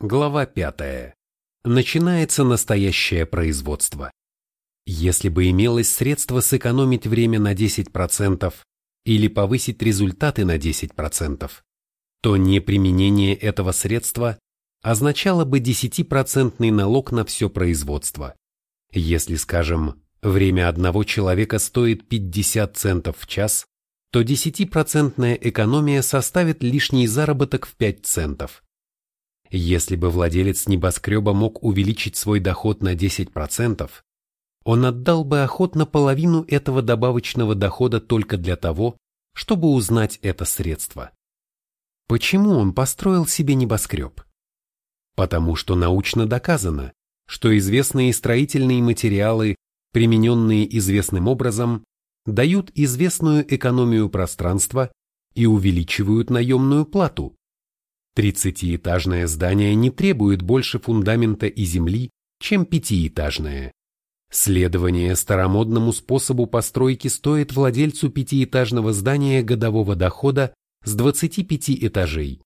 Глава 5. Начинается настоящее производство. Если бы имелось средство сэкономить время на 10% или повысить результаты на 10%, то неприменение этого средства означало бы 10% налог на все производство. Если, скажем, время одного человека стоит 50 центов в час, то 10% экономия составит лишний заработок в 5 центов. Если бы владелец небоскреба мог увеличить свой доход на 10%, он отдал бы охотно половину этого добавочного дохода только для того, чтобы узнать это средство. Почему он построил себе небоскреб? Потому что научно доказано, что известные строительные материалы, примененные известным образом, дают известную экономию пространства и увеличивают наемную плату. Тридцатиэтажное здание не требует больше фундамента и земли, чем пятиэтажное. Следование старомодному способу постройки стоит владельцу пятиэтажного здания годового дохода с 25 этажей.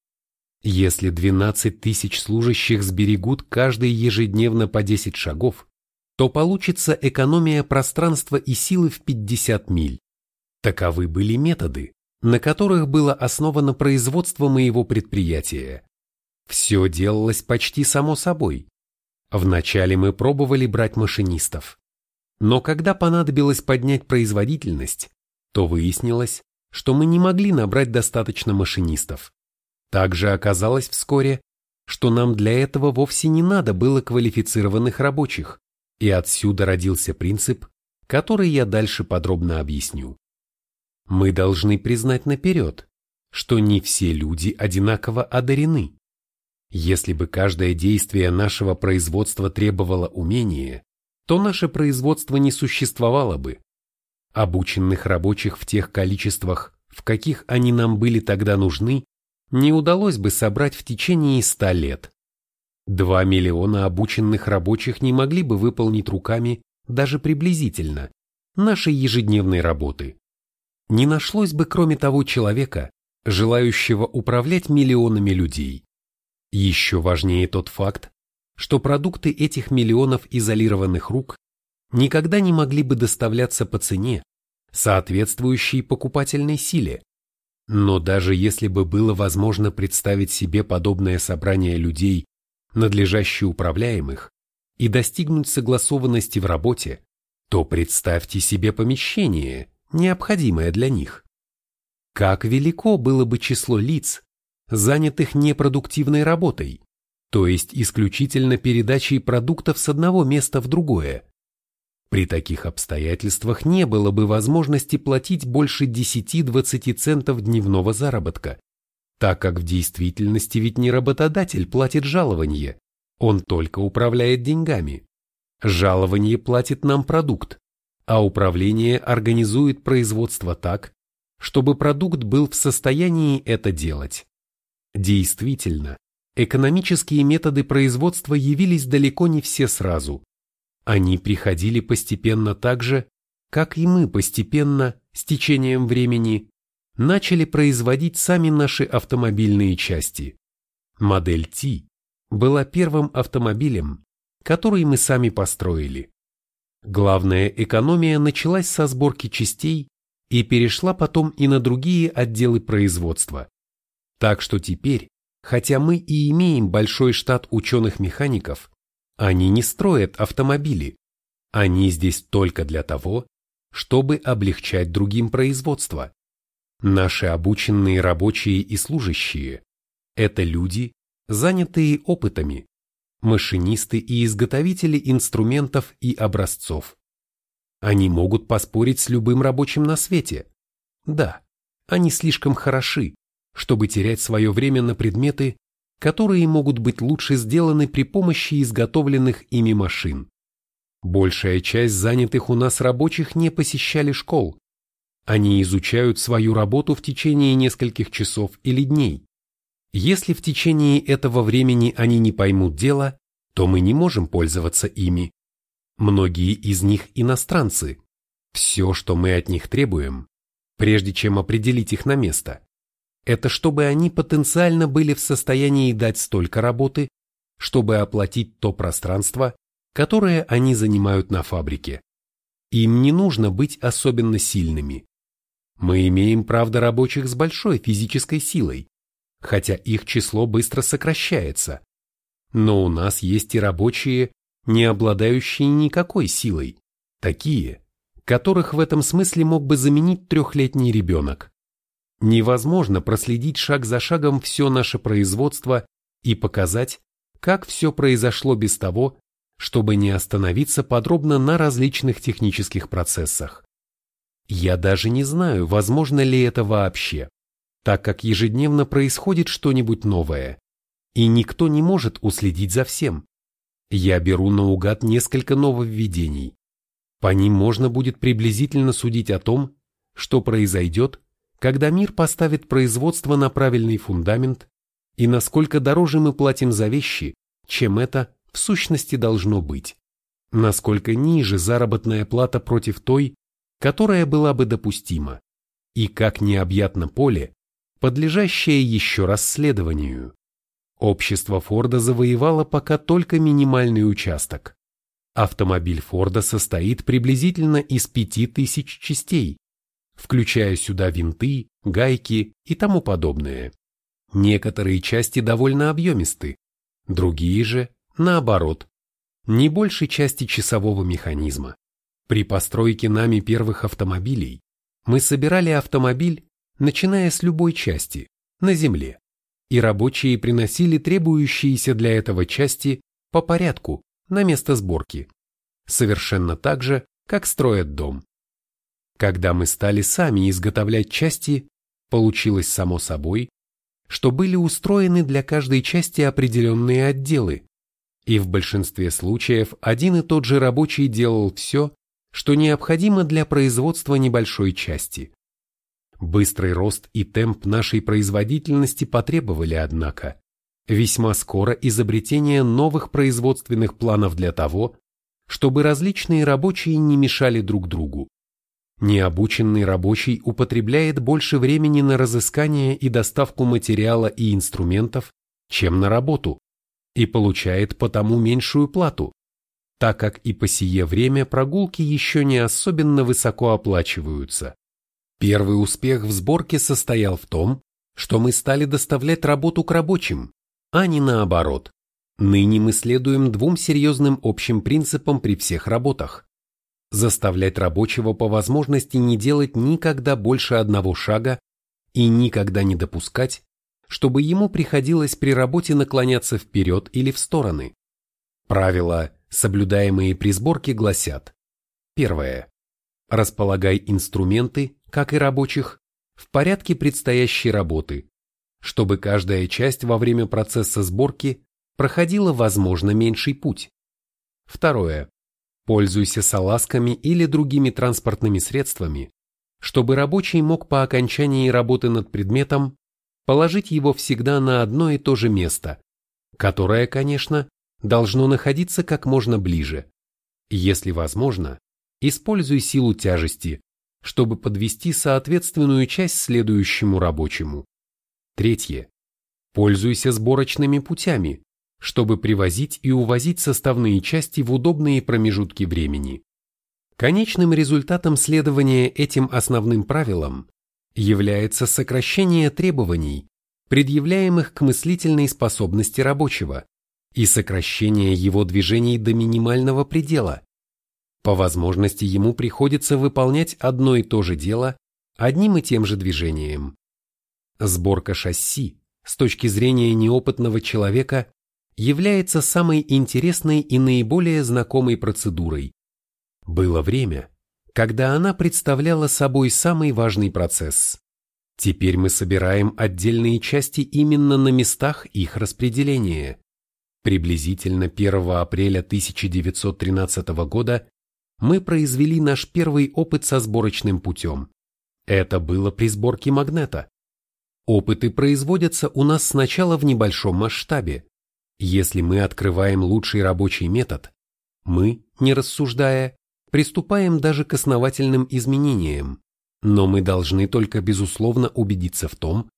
Если 12 тысяч служащих сберегут каждый ежедневно по 10 шагов, то получится экономия пространства и силы в 50 миль. Таковы были методы, на которых было основано производство моего предприятия. Все делалось почти само собой. Вначале мы пробовали брать машинистов. Но когда понадобилось поднять производительность, то выяснилось, что мы не могли набрать достаточно машинистов. Также оказалось вскоре, что нам для этого вовсе не надо было квалифицированных рабочих, и отсюда родился принцип, который я дальше подробно объясню. Мы должны признать наперед, что не все люди одинаково одарены. Если бы каждое действие нашего производства требовало умения, то наше производство не существовало бы. Обученных рабочих в тех количествах, в каких они нам были тогда нужны, не удалось бы собрать в течение ста лет. Два миллиона обученных рабочих не могли бы выполнить руками, даже приблизительно, нашей ежедневной работы. Не нашлось бы кроме того человека, желающего управлять миллионами людей. Еще важнее тот факт, что продукты этих миллионов изолированных рук никогда не могли бы доставляться по цене, соответствующей покупательной силе. Но даже если бы было возможно представить себе подобное собрание людей надлежаще управляемых, и достигнуть согласованности в работе, то представьте себе помещение, необходимое для них. Как велико было бы число лиц, занятых непродуктивной работой, то есть исключительно передачей продуктов с одного места в другое. При таких обстоятельствах не было бы возможности платить больше 10-20 центов дневного заработка, так как в действительности ведь не работодатель платит жалование, он только управляет деньгами. Жалование платит нам продукт, а управление организует производство так, чтобы продукт был в состоянии это делать. Действительно, экономические методы производства явились далеко не все сразу. Они приходили постепенно так же, как и мы постепенно, с течением времени, начали производить сами наши автомобильные части. Модель T была первым автомобилем, который мы сами построили. Главная экономия началась со сборки частей и перешла потом и на другие отделы производства. Так что теперь, хотя мы и имеем большой штат ученых-механиков, они не строят автомобили. Они здесь только для того, чтобы облегчать другим производство. Наши обученные рабочие и служащие – это люди, занятые опытами, машинисты и изготовители инструментов и образцов. Они могут поспорить с любым рабочим на свете. Да, они слишком хороши, чтобы терять свое время на предметы, которые могут быть лучше сделаны при помощи изготовленных ими машин. Большая часть занятых у нас рабочих не посещали школ, они изучают свою работу в течение нескольких часов или дней. Если в течение этого времени они не поймут дело, то мы не можем пользоваться ими. Многие из них иностранцы. Все, что мы от них требуем, прежде чем определить их на место, это чтобы они потенциально были в состоянии дать столько работы, чтобы оплатить то пространство, которое они занимают на фабрике. Им не нужно быть особенно сильными. Мы имеем, правда, рабочих с большой физической силой, хотя их число быстро сокращается. Но у нас есть и рабочие, не обладающие никакой силой, такие, которых в этом смысле мог бы заменить трехлетний ребенок. Невозможно проследить шаг за шагом все наше производство и показать, как все произошло без того, чтобы не остановиться подробно на различных технических процессах. Я даже не знаю, возможно ли это вообще, так как ежедневно происходит что-нибудь новое, и никто не может уследить за всем. Я беру наугад несколько нововведений. По ним можно будет приблизительно судить о том, что произойдет, когда мир поставит производство на правильный фундамент и насколько дороже мы платим за вещи, чем это в сущности должно быть, насколько ниже заработная плата против той, которая была бы допустима, и как необъятно поле, подлежащее еще расследованию. Общество Форда завоевало пока только минимальный участок. Автомобиль Форда состоит приблизительно из 5000 частей, включая сюда винты, гайки и тому подобное. Некоторые части довольно объемисты, другие же, наоборот, не больше части часового механизма. При постройке нами первых автомобилей мы собирали автомобиль, начиная с любой части, на земле и рабочие приносили требующиеся для этого части по порядку на место сборки, совершенно так же, как строят дом. Когда мы стали сами изготовлять части, получилось само собой, что были устроены для каждой части определенные отделы, и в большинстве случаев один и тот же рабочий делал все, что необходимо для производства небольшой части. Быстрый рост и темп нашей производительности потребовали, однако, весьма скоро изобретения новых производственных планов для того, чтобы различные рабочие не мешали друг другу. Необученный рабочий употребляет больше времени на разыскание и доставку материала и инструментов, чем на работу, и получает потому меньшую плату, так как и по сие время прогулки еще не особенно высоко оплачиваются. Первый успех в сборке состоял в том, что мы стали доставлять работу к рабочим, а не наоборот. Ныне мы следуем двум серьезным общим принципам при всех работах. Заставлять рабочего по возможности не делать никогда больше одного шага и никогда не допускать, чтобы ему приходилось при работе наклоняться вперед или в стороны. Правила, соблюдаемые при сборке, гласят. Первое. Располагай инструменты, как и рабочих, в порядке предстоящей работы, чтобы каждая часть во время процесса сборки проходила, возможно, меньший путь. Второе. Пользуйся салазками или другими транспортными средствами, чтобы рабочий мог по окончании работы над предметом положить его всегда на одно и то же место, которое, конечно, должно находиться как можно ближе. Если возможно, используй силу тяжести, чтобы подвести соответственную часть следующему рабочему. Третье. Пользуйся сборочными путями, чтобы привозить и увозить составные части в удобные промежутки времени. Конечным результатом следования этим основным правилам является сокращение требований, предъявляемых к мыслительной способности рабочего, и сокращение его движений до минимального предела, по возможности ему приходится выполнять одно и то же дело одним и тем же движением. Сборка шасси с точки зрения неопытного человека является самой интересной и наиболее знакомой процедурой. Было время, когда она представляла собой самый важный процесс. Теперь мы собираем отдельные части именно на местах их распределения. Приблизительно 1 апреля 1913 года мы произвели наш первый опыт со сборочным путем. Это было при сборке магнета. Опыты производятся у нас сначала в небольшом масштабе. Если мы открываем лучший рабочий метод, мы, не рассуждая, приступаем даже к основательным изменениям. Но мы должны только безусловно убедиться в том,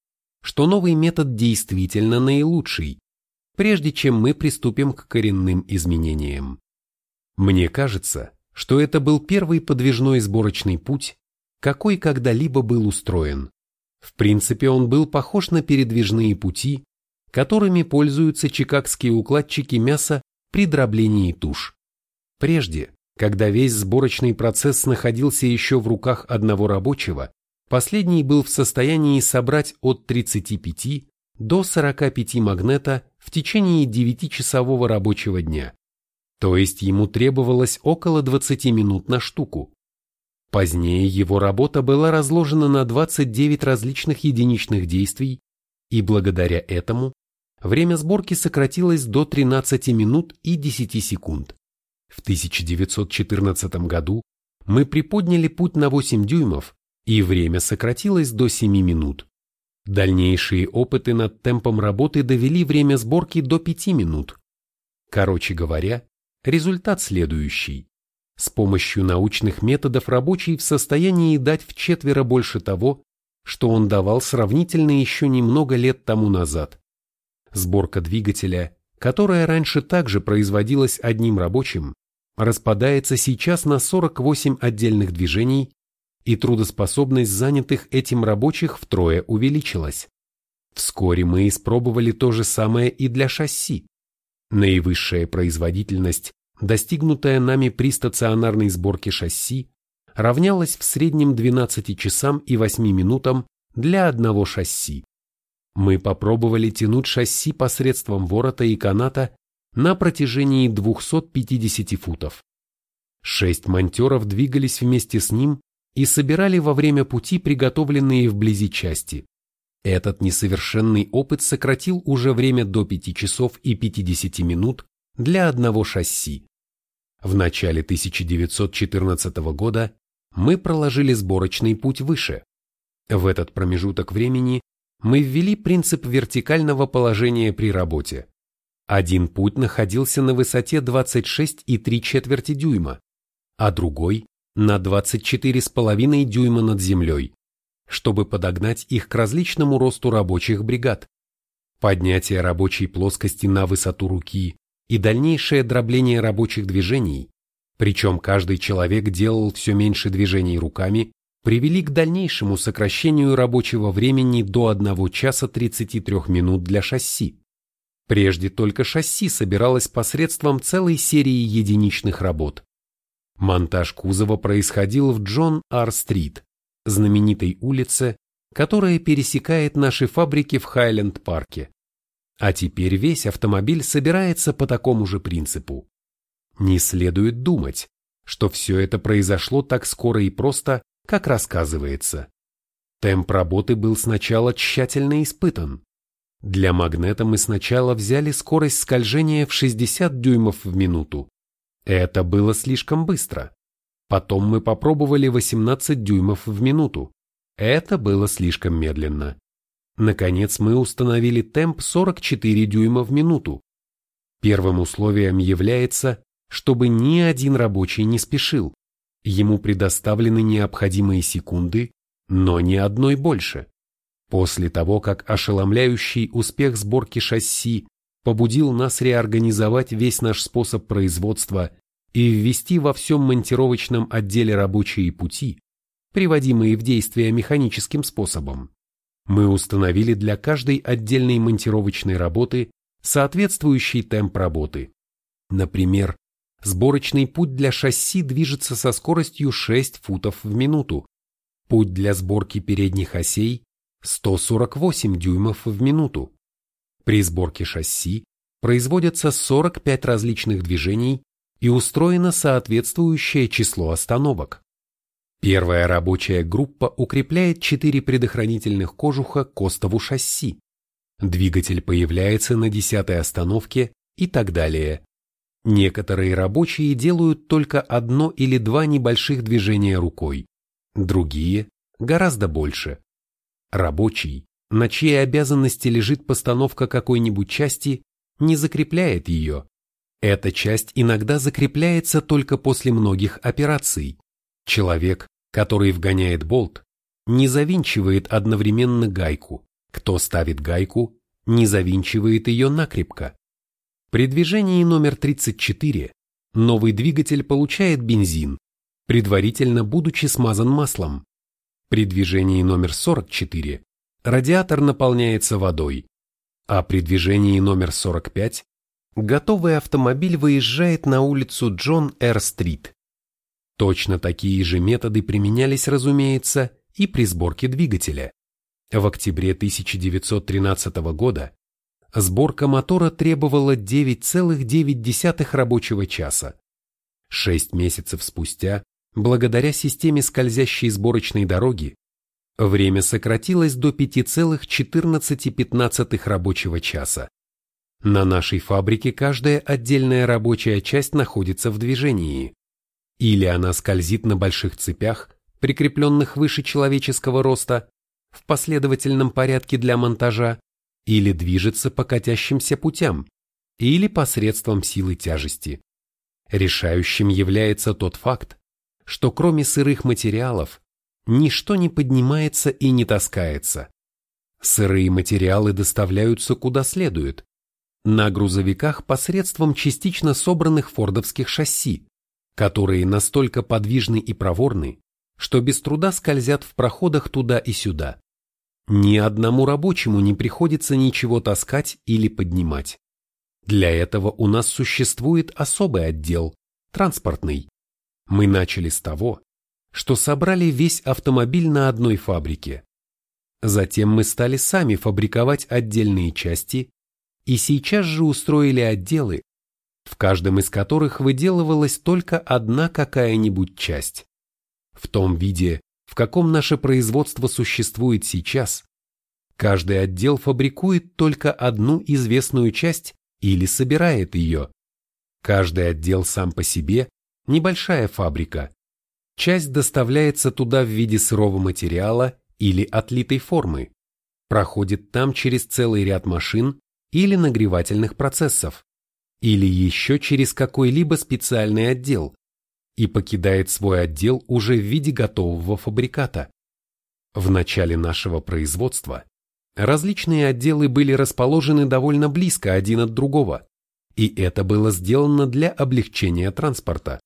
что новый метод действительно наилучший. прежде чем мы приступим к коренным изменениям. Мне кажется, что это был первый подвижной сборочный путь, какой когда-либо был устроен. В принципе, он был похож на передвижные пути, которыми пользуются чикагские укладчики мяса при дроблении туш. Прежде, когда весь сборочный процесс находился еще в руках одного рабочего, последний был в состоянии собрать от 35 до 45 магнета в течение 9-часового рабочего дня. То есть ему требовалось около 20 минут на штуку. Позднее его работа была разложена на 29 различных единичных действий, и благодаря этому время сборки сократилось до 13 минут и 10 секунд. В 1914 году мы приподняли путь на 8 дюймов, и время сократилось до 7 минут. Дальнейшие опыты над темпом работы довели время сборки до 5 минут. Короче говоря, результат следующий. С помощью научных методов рабочий в состоянии дать в четверо больше того, что он давал сравнительно еще немного лет тому назад. Сборка двигателя, которая раньше также производилась одним рабочим, распадается сейчас на 48 отдельных движений, и трудоспособность занятых этим рабочих втрое увеличилась. Вскоре мы испробовали то же самое и для шасси. Наивысшая производительность достигнутая нами при стационарной сборке шасси, равнялась в среднем 12 часам и 8 минутам для одного шасси. Мы попробовали тянуть шасси посредством ворота и каната на протяжении 250 футов. Шесть монтеров двигались вместе с ним и собирали во время пути приготовленные вблизи части. Этот несовершенный опыт сократил уже время до 5 часов и 50 минут для одного шасси. В начале 1914 года мы проложили сборочный путь выше. В этот промежуток времени мы ввели принцип вертикального положения при работе. Один путь находился на высоте 26,3 четверти дюйма, а другой на 24,5 дюйма над землей, чтобы подогнать их к различному росту рабочих бригад. Поднятие рабочей плоскости на высоту руки и дальнейшее дробление рабочих движений, причем каждый человек делал все меньше движений руками, привели к дальнейшему сокращению рабочего времени до 1 часа 33 минут для шасси. Прежде только шасси собиралось посредством целой серии единичных работ. Монтаж кузова происходил в Джон Ар-стрит, знаменитой улице, которая пересекает наши фабрики в Хайленд-парке. А теперь весь автомобиль собирается по такому же принципу. Не следует думать, что все это произошло так скоро и просто, как рассказывается. Темп работы был сначала тщательно испытан. Для магнета мы сначала взяли скорость скольжения в 60 дюймов в минуту. Это было слишком быстро. Потом мы попробовали 18 дюймов в минуту. Это было слишком медленно. Наконец мы установили темп 44 дюйма в минуту. Первым условием является, чтобы ни один рабочий не спешил. Ему предоставлены необходимые секунды, но ни одной больше. После того, как ошеломляющий успех сборки шасси побудил нас реорганизовать весь наш способ производства и ввести во всем монтировочном отделе рабочие пути, приводимые в действие механическим способом, мы установили для каждой отдельной монтировочной работы соответствующий темп работы. Например, сборочный путь для шасси движется со скоростью 6 футов в минуту, путь для сборки передних осей 148 дюймов в минуту. При сборке шасси производятся 45 различных движений и устроено соответствующее число остановок. Первая рабочая группа укрепляет четыре предохранительных кожуха к остову шасси. Двигатель появляется на десятой остановке и так далее. Некоторые рабочие делают только одно или два небольших движения рукой, другие – гораздо больше. Рабочий, на чьей обязанности лежит постановка какой-нибудь части, не закрепляет ее. Эта часть иногда закрепляется только после многих операций. Человек, который вгоняет болт, не завинчивает одновременно гайку. Кто ставит гайку, не завинчивает ее накрепко. При движении номер 34 новый двигатель получает бензин, предварительно будучи смазан маслом. При движении номер 44 радиатор наполняется водой, а при движении номер 45 готовый автомобиль выезжает на улицу Джон Р. Стрит. Точно такие же методы применялись, разумеется, и при сборке двигателя. В октябре 1913 года сборка мотора требовала 9,9 рабочего часа. Шесть месяцев спустя, благодаря системе скользящей сборочной дороги, время сократилось до 5,14 рабочего часа. На нашей фабрике каждая отдельная рабочая часть находится в движении. Или она скользит на больших цепях, прикрепленных выше человеческого роста, в последовательном порядке для монтажа, или движется по катящимся путям, или посредством силы тяжести. Решающим является тот факт, что кроме сырых материалов, ничто не поднимается и не таскается. Сырые материалы доставляются куда следует, на грузовиках посредством частично собранных фордовских шасси, которые настолько подвижны и проворны, что без труда скользят в проходах туда и сюда. Ни одному рабочему не приходится ничего таскать или поднимать. Для этого у нас существует особый отдел, транспортный. Мы начали с того, что собрали весь автомобиль на одной фабрике. Затем мы стали сами фабриковать отдельные части и сейчас же устроили отделы, в каждом из которых выделывалась только одна какая-нибудь часть. В том виде, в каком наше производство существует сейчас, каждый отдел фабрикует только одну известную часть или собирает ее. Каждый отдел сам по себе – небольшая фабрика. Часть доставляется туда в виде сырого материала или отлитой формы, проходит там через целый ряд машин или нагревательных процессов, или еще через какой-либо специальный отдел, и покидает свой отдел уже в виде готового фабриката. В начале нашего производства различные отделы были расположены довольно близко один от другого, и это было сделано для облегчения транспорта.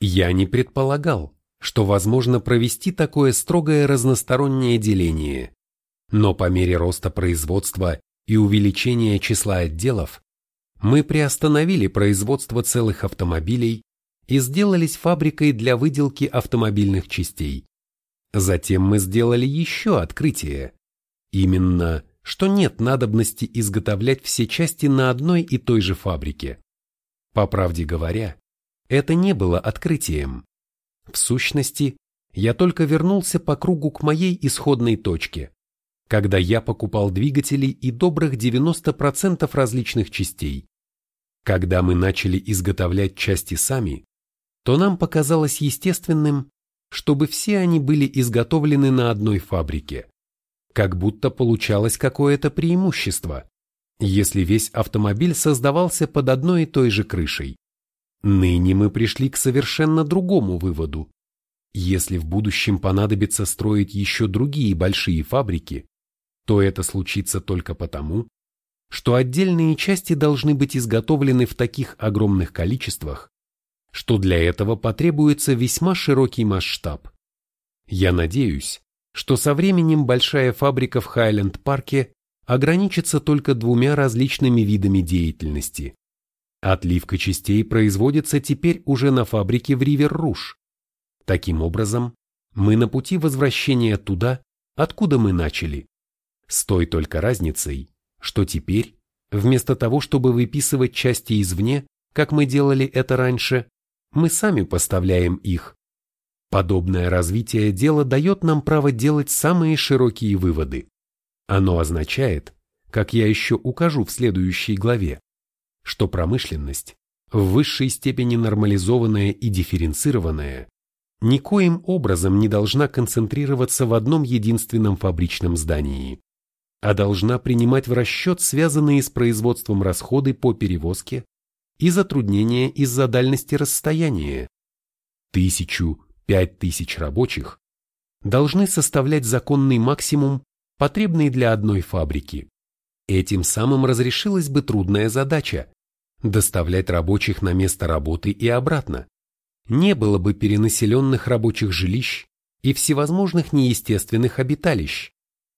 Я не предполагал, что возможно провести такое строгое разностороннее деление. Но по мере роста производства и увеличения числа отделов, мы приостановили производство целых автомобилей и сделались фабрикой для выделки автомобильных частей. Затем мы сделали еще открытие. Именно, что нет надобности изготовлять все части на одной и той же фабрике. По правде говоря, это не было открытием. В сущности, я только вернулся по кругу к моей исходной точке, когда я покупал двигатели и добрых 90% различных частей. Когда мы начали изготовлять части сами, то нам показалось естественным, чтобы все они были изготовлены на одной фабрике. Как будто получалось какое-то преимущество, если весь автомобиль создавался под одной и той же крышей. Ныне мы пришли к совершенно другому выводу. Если в будущем понадобится строить еще другие большие фабрики, то это случится только потому, что отдельные части должны быть изготовлены в таких огромных количествах, что для этого потребуется весьма широкий масштаб. Я надеюсь, что со временем большая фабрика в Хайленд-парке ограничится только двумя различными видами деятельности. Отливка частей производится теперь уже на фабрике в Ривер-Руш. Таким образом, мы на пути возвращения туда, откуда мы начали. С той только разницей, что теперь, вместо того, чтобы выписывать части извне, как мы делали это раньше, мы сами поставляем их. Подобное развитие дела дает нам право делать самые широкие выводы. Оно означает, как я еще укажу в следующей главе, что промышленность, в высшей степени нормализованная и дифференцированная, никоим образом не должна концентрироваться в одном единственном фабричном здании, а должна принимать в расчет связанные с производством расходы по перевозке, и затруднения из-за дальности расстояния. Тысячу, пять тысяч рабочих должны составлять законный максимум, потребный для одной фабрики. Этим самым разрешилась бы трудная задача доставлять рабочих на место работы и обратно. Не было бы перенаселенных рабочих жилищ и всевозможных неестественных обиталищ,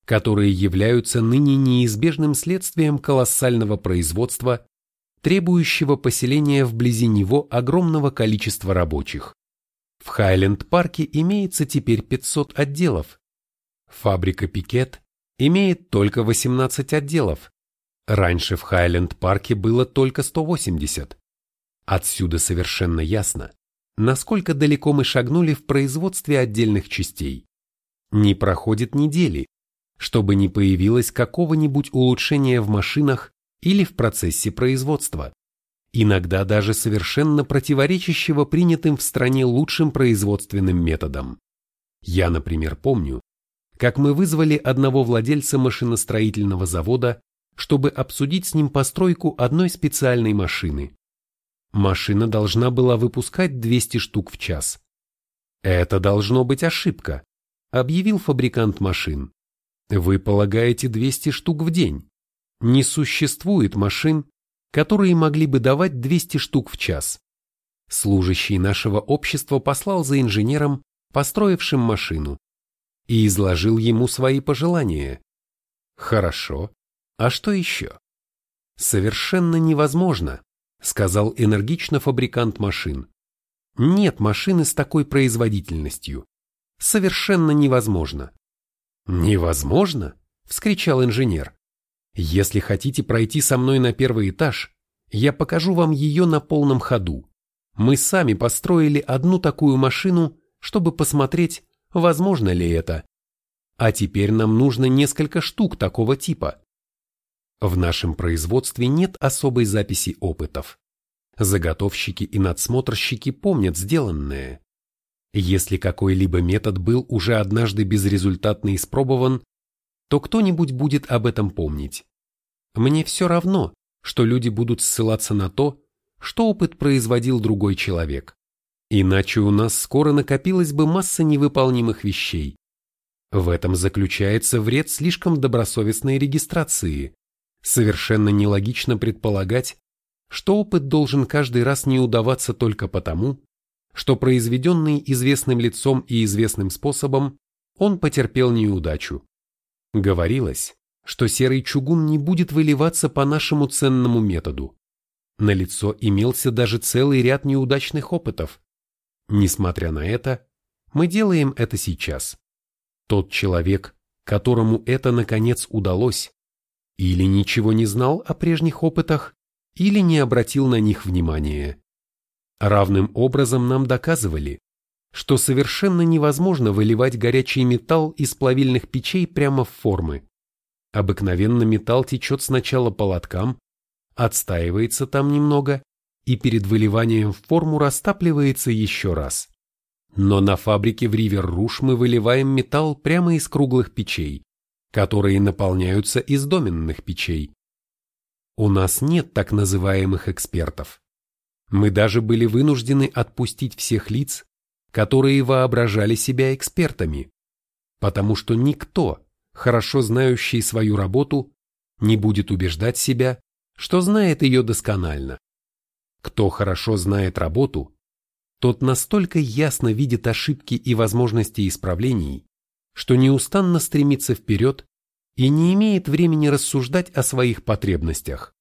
которые являются ныне неизбежным следствием колоссального производства, требующего поселения вблизи него огромного количества рабочих. В Хайленд-парке имеется теперь 500 отделов. Фабрика Пикет имеет только 18 отделов. Раньше в Хайленд-парке было только 180. Отсюда совершенно ясно, насколько далеко мы шагнули в производстве отдельных частей. Не проходит недели, чтобы не появилось какого-нибудь улучшения в машинах или в процессе производства, иногда даже совершенно противоречащего принятым в стране лучшим производственным методам. Я, например, помню, как мы вызвали одного владельца машиностроительного завода, чтобы обсудить с ним постройку одной специальной машины. Машина должна была выпускать 200 штук в час. Это должно быть ошибка, объявил фабрикант машин. Вы полагаете 200 штук в день. Не существует машин, которые могли бы давать 200 штук в час. Служащий нашего общества послал за инженером, построившим машину, и изложил ему свои пожелания. Хорошо. А что еще? Совершенно невозможно, сказал энергично фабрикант машин. Нет машины с такой производительностью. Совершенно невозможно. Невозможно? вскричал инженер. Если хотите пройти со мной на первый этаж, я покажу вам ее на полном ходу. Мы сами построили одну такую машину, чтобы посмотреть, возможно ли это. А теперь нам нужно несколько штук такого типа. В нашем производстве нет особой записи опытов. Заготовщики и надсмотрщики помнят сделанное. Если какой-либо метод был уже однажды безрезультатно испробован, то кто-нибудь будет об этом помнить. Мне все равно, что люди будут ссылаться на то, что опыт производил другой человек. Иначе у нас скоро накопилась бы масса невыполнимых вещей. В этом заключается вред слишком добросовестной регистрации. Совершенно нелогично предполагать, что опыт должен каждый раз не удаваться только потому, что произведенный известным лицом и известным способом он потерпел неудачу. Говорилось, что серый чугун не будет выливаться по нашему ценному методу. На лицо имелся даже целый ряд неудачных опытов. Несмотря на это, мы делаем это сейчас. Тот человек, которому это наконец удалось, или ничего не знал о прежних опытах, или не обратил на них внимания. Равным образом нам доказывали, что совершенно невозможно выливать горячий металл из плавильных печей прямо в формы. Обыкновенно металл течет сначала по лоткам, отстаивается там немного и перед выливанием в форму растапливается еще раз. Но на фабрике в Ривер-Руш мы выливаем металл прямо из круглых печей, которые наполняются из доменных печей. У нас нет так называемых экспертов. Мы даже были вынуждены отпустить всех лиц, которые воображали себя экспертами, потому что никто, хорошо знающий свою работу, не будет убеждать себя, что знает ее досконально. Кто хорошо знает работу, тот настолько ясно видит ошибки и возможности исправлений, что неустанно стремится вперед и не имеет времени рассуждать о своих потребностях.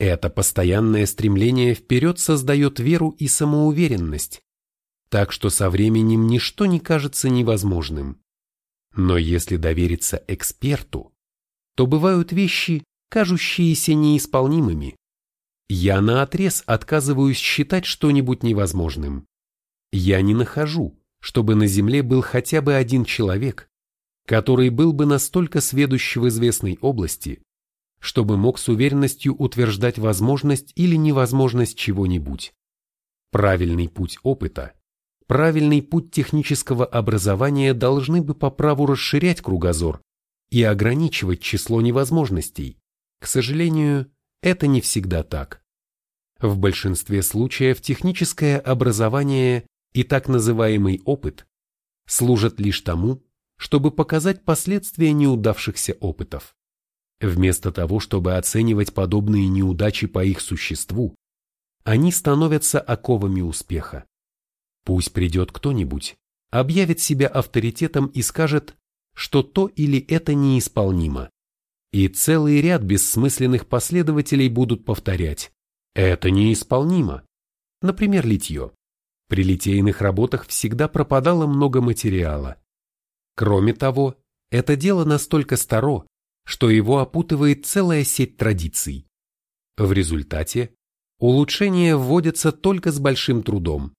Это постоянное стремление вперед создает веру и самоуверенность, так что со временем ничто не кажется невозможным. Но если довериться эксперту, то бывают вещи, кажущиеся неисполнимыми. Я наотрез отказываюсь считать что-нибудь невозможным. Я не нахожу, чтобы на Земле был хотя бы один человек, который был бы настолько сведущ в известной области, чтобы мог с уверенностью утверждать возможность или невозможность чего-нибудь. Правильный путь опыта правильный путь технического образования должны бы по праву расширять кругозор и ограничивать число невозможностей. К сожалению, это не всегда так. В большинстве случаев техническое образование и так называемый опыт служат лишь тому, чтобы показать последствия неудавшихся опытов. Вместо того, чтобы оценивать подобные неудачи по их существу, они становятся оковами успеха. Пусть придет кто-нибудь, объявит себя авторитетом и скажет, что то или это неисполнимо. И целый ряд бессмысленных последователей будут повторять «это неисполнимо». Например, литье. При литейных работах всегда пропадало много материала. Кроме того, это дело настолько старо, что его опутывает целая сеть традиций. В результате улучшения вводятся только с большим трудом.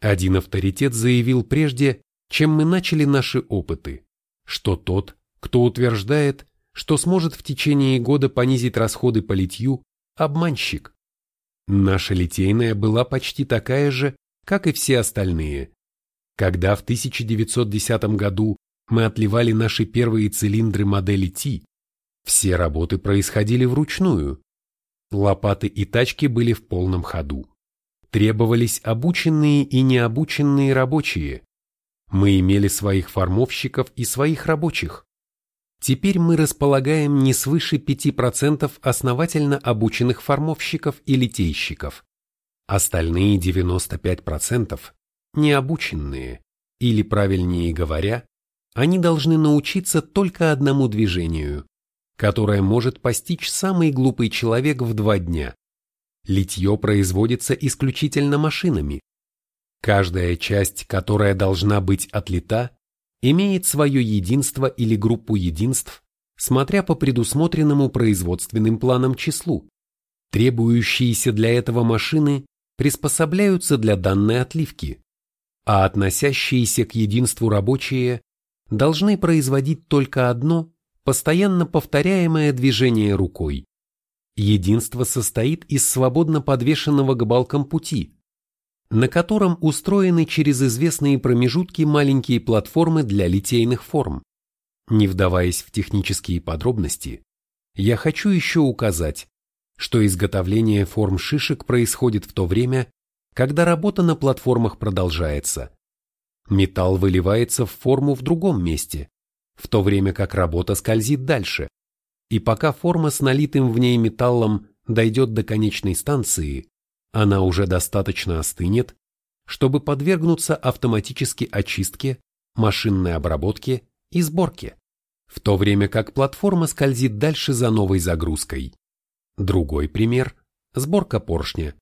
Один авторитет заявил прежде, чем мы начали наши опыты, что тот, кто утверждает, что сможет в течение года понизить расходы по литью, обманщик. Наша литейная была почти такая же, как и все остальные. Когда в 1910 году мы отливали наши первые цилиндры модели T, все работы происходили вручную. Лопаты и тачки были в полном ходу. Требовались обученные и необученные рабочие. Мы имели своих формовщиков и своих рабочих. Теперь мы располагаем не свыше 5% основательно обученных формовщиков и литейщиков. Остальные 95% необученные, или правильнее говоря, они должны научиться только одному движению, которое может постичь самый глупый человек в два дня. Литье производится исключительно машинами. Каждая часть, которая должна быть отлита, имеет свое единство или группу единств, смотря по предусмотренному производственным планам числу. Требующиеся для этого машины приспособляются для данной отливки, а относящиеся к единству рабочие должны производить только одно, постоянно повторяемое движение рукой. Единство состоит из свободно подвешенного к балкам пути, на котором устроены через известные промежутки маленькие платформы для литейных форм. Не вдаваясь в технические подробности, я хочу еще указать, что изготовление форм шишек происходит в то время, когда работа на платформах продолжается. Металл выливается в форму в другом месте, в то время как работа скользит дальше. И пока форма с налитым в ней металлом дойдет до конечной станции, она уже достаточно остынет, чтобы подвергнуться автоматически очистке, машинной обработке и сборке, в то время как платформа скользит дальше за новой загрузкой. Другой пример – сборка поршня.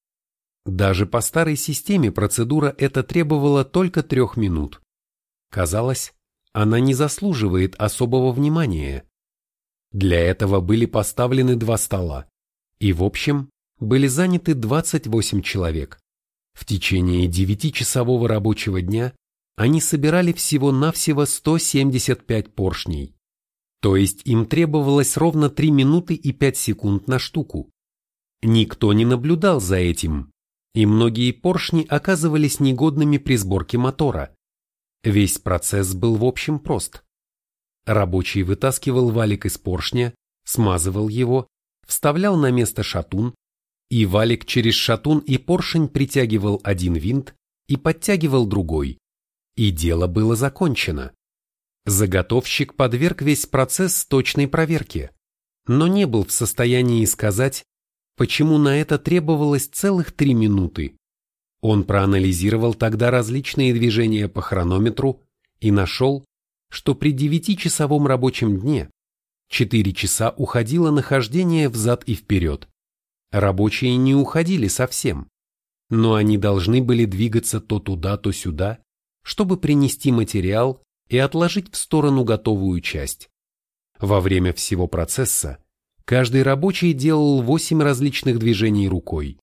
Даже по старой системе процедура эта требовала только трех минут. Казалось, она не заслуживает особого внимания. Для этого были поставлены два стола, и в общем были заняты 28 человек. В течение 9-часового рабочего дня они собирали всего-навсего 175 поршней. То есть им требовалось ровно 3 минуты и 5 секунд на штуку. Никто не наблюдал за этим, и многие поршни оказывались негодными при сборке мотора. Весь процесс был в общем прост. Рабочий вытаскивал валик из поршня, смазывал его, вставлял на место шатун, и валик через шатун и поршень притягивал один винт и подтягивал другой. И дело было закончено. Заготовщик подверг весь процесс точной проверке, но не был в состоянии сказать, почему на это требовалось целых три минуты. Он проанализировал тогда различные движения по хронометру и нашел, что при девятичасовом рабочем дне 4 часа уходило нахождение взад и вперед. Рабочие не уходили совсем, но они должны были двигаться то туда, то сюда, чтобы принести материал и отложить в сторону готовую часть. Во время всего процесса каждый рабочий делал восемь различных движений рукой.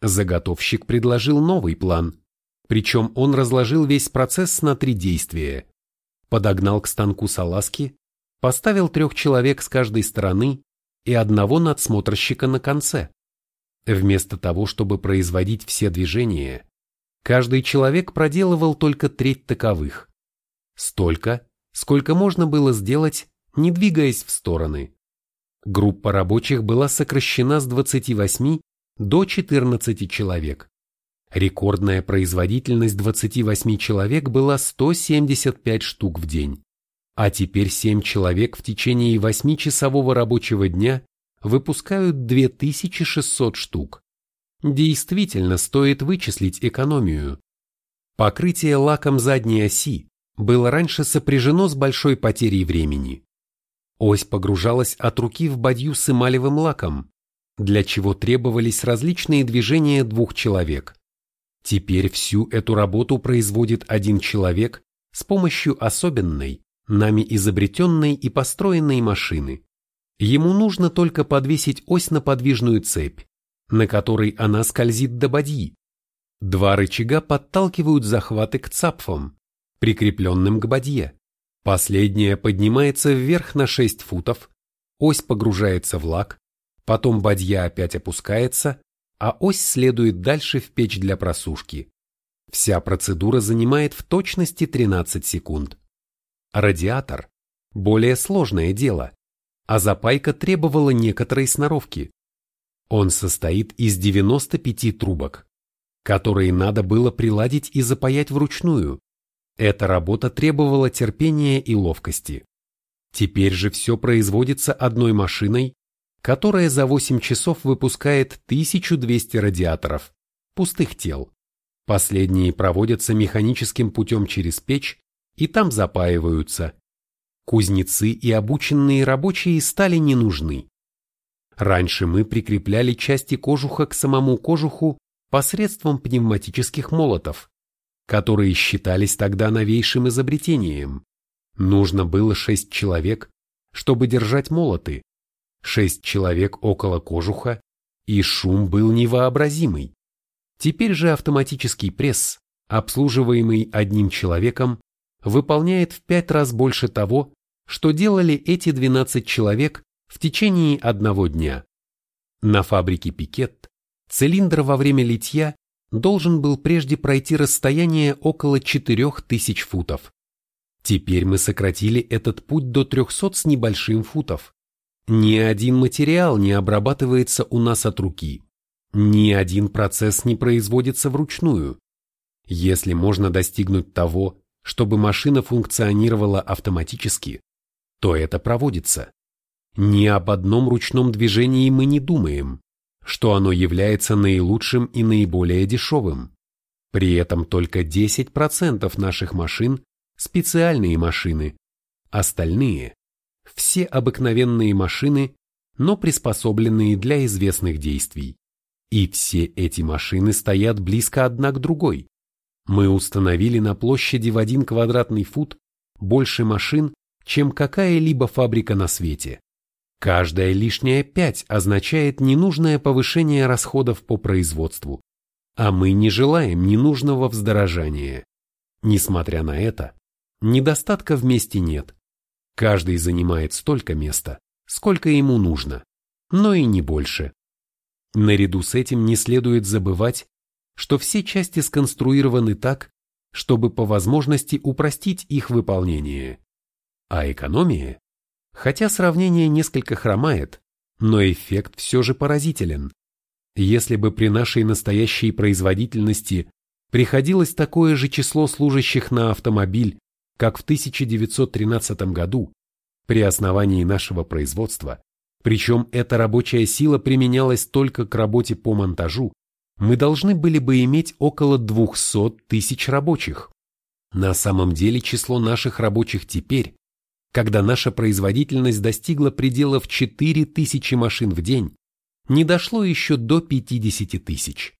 Заготовщик предложил новый план, причем он разложил весь процесс на три действия. Подогнал к станку салазки, поставил трех человек с каждой стороны и одного надсмотрщика на конце. Вместо того, чтобы производить все движения, каждый человек проделывал только треть таковых. Столько, сколько можно было сделать, не двигаясь в стороны. Группа рабочих была сокращена с 28 до 14 человек. Рекордная производительность 28 человек была 175 штук в день. А теперь 7 человек в течение 8-часового рабочего дня выпускают 2600 штук. действительно стоит вычислить экономию. Покрытие лаком задней оси было раньше сопряжено с большой потерей времени. Ось погружалась от руки в бадью с эмалевым лаком, для чего требовались различные движения двух человек. Теперь всю эту работу производит один человек с помощью особенной, нами изобретенной и построенной машины. Ему нужно только подвесить ось на подвижную цепь, на которой она скользит до бадьи. Два рычага подталкивают захваты к цапфам, прикрепленным к бадье. Последняя поднимается вверх на 6 футов, ось погружается в лак, потом бадья опять опускается, а ось следует дальше в печь для просушки. Вся процедура занимает в точности 13 секунд. Радиатор – более сложное дело, а запайка требовала некоторой сноровки. Он состоит из 95 трубок, которые надо было приладить и запаять вручную. Эта работа требовала терпения и ловкости. Теперь же все производится одной машиной, которая за 8 часов выпускает 1200 радиаторов, пустых тел. Последние проводятся механическим путем через печь и там запаиваются, Кузнецы и обученные рабочие стали не нужны. Раньше мы прикрепляли части кожуха к самому кожуху посредством пневматических молотов, которые считались тогда новейшим изобретением. Нужно было шесть человек, чтобы держать молоты, шесть человек около кожуха, и шум был невообразимый. Теперь же автоматический пресс, обслуживаемый одним человеком, выполняет в пять раз больше того, что делали эти 12 человек в течение одного дня. На фабрике Пикет цилиндр во время литья должен был прежде пройти расстояние около 4000 футов. Теперь мы сократили этот путь до 300 с небольшим футов. Ни один материал не обрабатывается у нас от руки. Ни один процесс не производится вручную. Если можно достигнуть того, чтобы машина функционировала автоматически, то это проводится. Ни об одном ручном движении мы не думаем, что оно является наилучшим и наиболее дешевым. При этом только 10% наших машин – специальные машины, остальные – все обыкновенные машины, но приспособленные для известных действий. И все эти машины стоят близко одна к другой. Мы установили на площади в один квадратный фут больше машин, чем какая-либо фабрика на свете. Каждая лишняя пять означает ненужное повышение расходов по производству, а мы не желаем ненужного вздорожания. Несмотря на это, недостатка вместе нет. Каждый занимает столько места, сколько ему нужно, но и не больше. Наряду с этим не следует забывать, что все части сконструированы так, чтобы по возможности упростить их выполнение. А экономия? Хотя сравнение несколько хромает, но эффект все же поразителен. Если бы при нашей настоящей производительности приходилось такое же число служащих на автомобиль, как в 1913 году, при основании нашего производства, причем эта рабочая сила применялась только к работе по монтажу, мы должны были бы иметь около 200 тысяч рабочих. На самом деле число наших рабочих теперь когда наша производительность достигла пределов 4000 машин в день, не дошло еще до 50 тысяч.